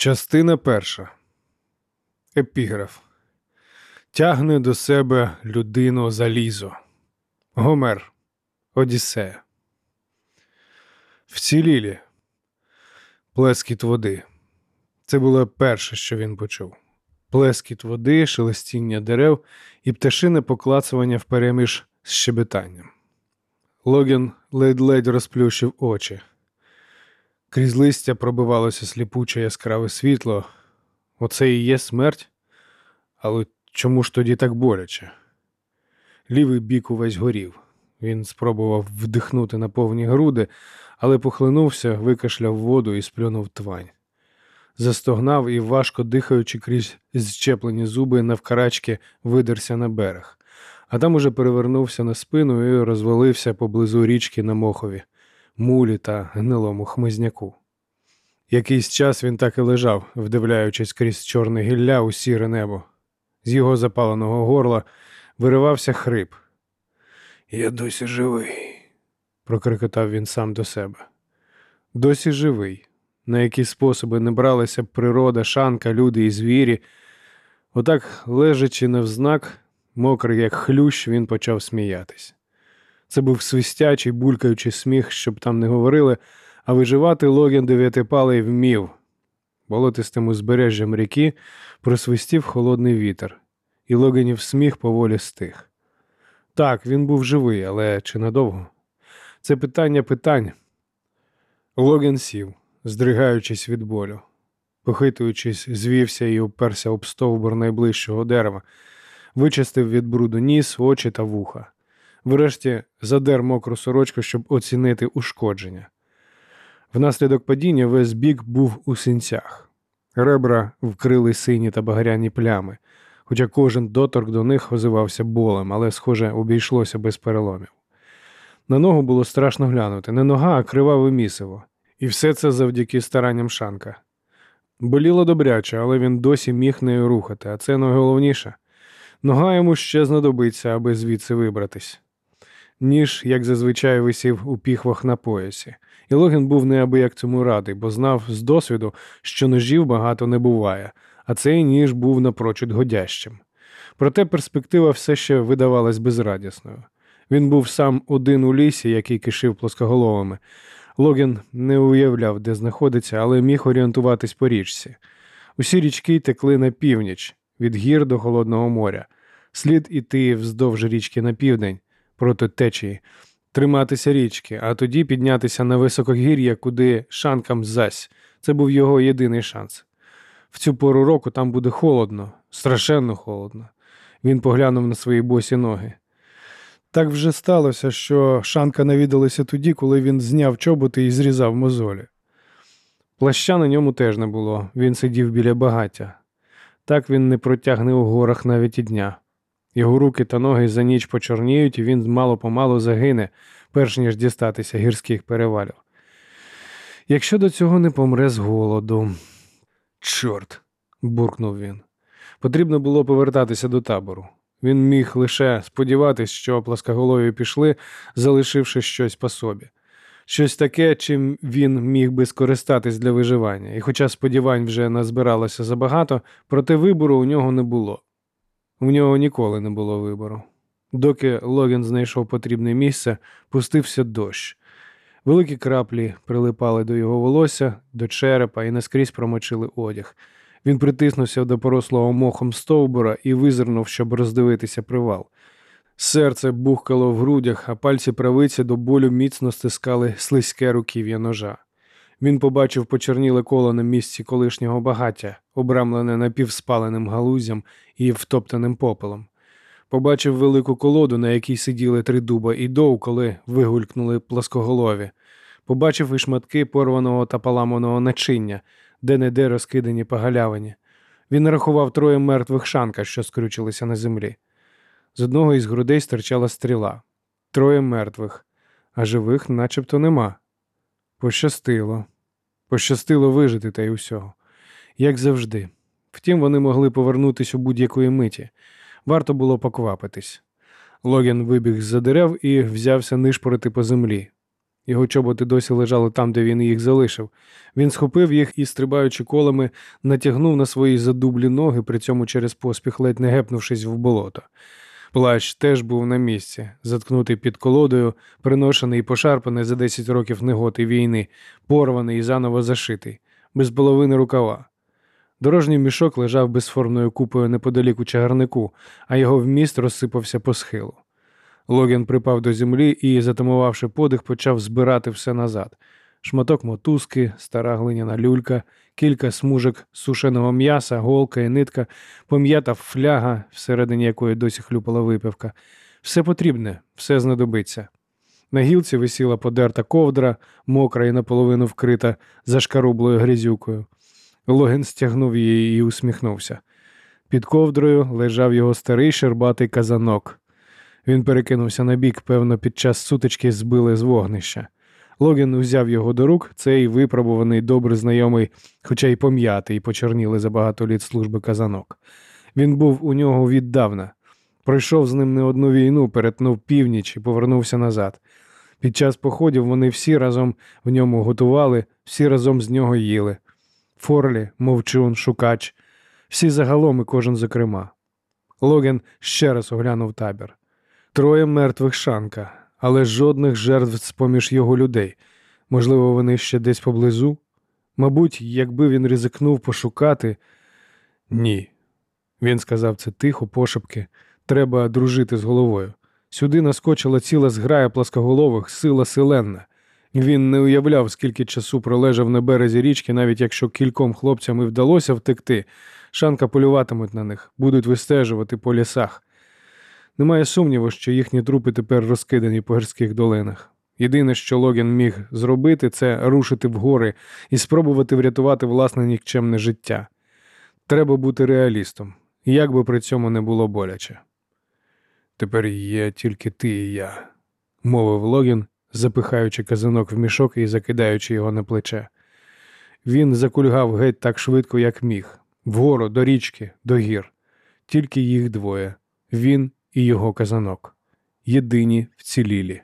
Частина перша. Епіграф. Тягне до себе людину залізо. Гомер. Одіссея. Вцілілі. Плескіт води. Це було перше, що він почув. Плескіт води, шелестіння дерев і пташине поклацування впереміж з щебетанням. Логін ледь-ледь розплющив очі. Крізь листя пробивалося сліпуче яскраве світло. Оце і є смерть? Але чому ж тоді так боляче? Лівий бік увесь горів. Він спробував вдихнути на повні груди, але похлинувся, викашляв воду і сплюнув твань. Застогнав і, важко дихаючи крізь зчеплені зуби, навкарачки видерся на берег, а там уже перевернувся на спину і розвалився поблизу річки на мохові мулі та гнилому хмизняку. Якийсь час він так і лежав, вдивляючись крізь чорне гілля у сіре небо. З його запаленого горла виривався хрип. Я досі живий, прокрикотав він сам до себе. Досі живий. На які способи не бралися природа, шанка, люди і звірі. Отак, лежачи навзнак, мокрий, як хлющ, він почав сміятись. Це був свистячий, булькаючий сміх, щоб там не говорили, а виживати Логін дев'ятипалий вмів. Болотистим узбережжям ріки просвистів холодний вітер, і Логінів сміх поволі стих. Так, він був живий, але чи надовго? Це питання питань. Логін сів, здригаючись від болю. Похитуючись, звівся і оперся об стовбур найближчого дерева, вичистив від бруду ніс, очі та вуха. Врешті задер мокру сорочку, щоб оцінити ушкодження. Внаслідок падіння весь бік був у синцях. Ребра вкрили сині та багряні плями, хоча кожен доторк до них озивався болем, але, схоже, обійшлося без переломів. На ногу було страшно глянути не нога, а криваве місиво. І все це завдяки старанням Шанка. Боліло добряче, але він досі міг нею рухати, а це найголовніше. Нога йому ще знадобиться, аби звідси вибратись. Ніж, як зазвичай, висів у піхвах на поясі, і Логін був неабияк цьому радий, бо знав з досвіду, що ножів багато не буває, а цей ніж був напрочуд годящим. Проте перспектива все ще видавалась безрадісною. Він був сам один у лісі, який кишив плоскоголовими. Логін не уявляв, де знаходиться, але міг орієнтуватись по річці. Усі річки текли на північ, від гір до Холодного моря. Слід іти вздовж річки на південь проти течії, триматися річки, а тоді піднятися на високогір'я, куди шанкам зась. Це був його єдиний шанс. В цю пору року там буде холодно, страшенно холодно. Він поглянув на свої босі ноги. Так вже сталося, що шанка навідалася тоді, коли він зняв чоботи і зрізав мозолі. Плаща на ньому теж не було, він сидів біля багаття. Так він не протягне у горах навіть і дня. Його руки та ноги за ніч почорніють, і він мало помалу загине, перш ніж дістатися гірських перевалів. Якщо до цього не помре з голоду. Чорт, буркнув він. Потрібно було повертатися до табору. Він міг лише сподіватись, що пласкоголові пішли, залишивши щось по собі. Щось таке, чим він міг би скористатись для виживання, і хоча сподівань вже назбиралося забагато, проте вибору у нього не було. У нього ніколи не було вибору. Доки Логін знайшов потрібне місце, пустився дощ. Великі краплі прилипали до його волосся, до черепа і наскрізь промочили одяг. Він притиснувся до порослого мохом стовбура і визирнув, щоб роздивитися привал. Серце бухкало в грудях, а пальці правиці до болю міцно стискали слизьке руків'я ножа. Він побачив почерніле коло на місці колишнього багаття, обрамлене напівспаленим галузям і втоптаним попелом. Побачив велику колоду, на якій сиділи три дуба і дов, коли вигулькнули плоскоголові. Побачив і шматки порваного та поламаного начиння, де не де розкидані по галявині. Він рахував троє мертвих шанка, що скрючилися на землі. З одного із грудей стирчала стріла, троє мертвих, а живих начебто нема. Пощастило. Пощастило вижити та й усього. Як завжди. Втім, вони могли повернутися у будь-якої миті. Варто було поквапитись. Логін вибіг з за дерев і взявся нишпорити по землі. Його чоботи досі лежали там, де він їх залишив. Він схопив їх і, стрибаючи колами, натягнув на свої задублі ноги, при цьому через поспіх ледь не гепнувшись в болото. Плащ теж був на місці, заткнутий під колодою, приношений і пошарпаний за 10 років неготи війни, порваний і заново зашитий, без половини рукава. Дорожній мішок лежав безформною купою неподалік у чагарнику, а його вміст розсипався по схилу. Логін припав до землі і, затамувавши подих, почав збирати все назад. Шматок мотузки, стара глиняна люлька, кілька смужок сушеного м'яса, голка і нитка, пом'ята фляга, всередині якої досі хлюпала випивка. Все потрібне, все знадобиться. На гілці висіла подерта ковдра, мокра і наполовину вкрита зашкарублою грязюкою. Логін стягнув її і усміхнувся. Під ковдрою лежав його старий щербатий казанок. Він перекинувся на бік, певно, під час сутички збили з вогнища. Логін узяв його до рук, цей випробуваний, добре знайомий, хоча й пом'ятий, почорніли за багато літ служби казанок. Він був у нього віддавна. Пройшов з ним не одну війну, перетнув північ і повернувся назад. Під час походів вони всі разом в ньому готували, всі разом з нього їли. Форлі, мовчун, шукач, всі загалом і кожен зокрема. Логін ще раз оглянув табір. Троє мертвих шанка, але жодних жертв з-поміж його людей. Можливо, вони ще десь поблизу? Мабуть, якби він ризикнув пошукати. Ні. Він сказав це тихо, пошепки. Треба дружити з головою. Сюди наскочила ціла зграя пласкоголових, сила селенна. Він не уявляв, скільки часу пролежав на березі річки, навіть якщо кільком хлопцям і вдалося втекти. Шанка полюватимуть на них, будуть вистежувати по лісах. Немає сумніву, що їхні трупи тепер розкидані по гірських долинах. Єдине, що Логін міг зробити, це рушити в гори і спробувати врятувати власне нікчемне життя. Треба бути реалістом, як би при цьому не було боляче. Тепер є тільки ти і я, мовив Логін, запихаючи казанок в мішок і закидаючи його на плече. Він закульгав геть так швидко, як міг, вгору, до річки, до гір. Тільки їх двоє він і його казанок. Єдині вцілілі.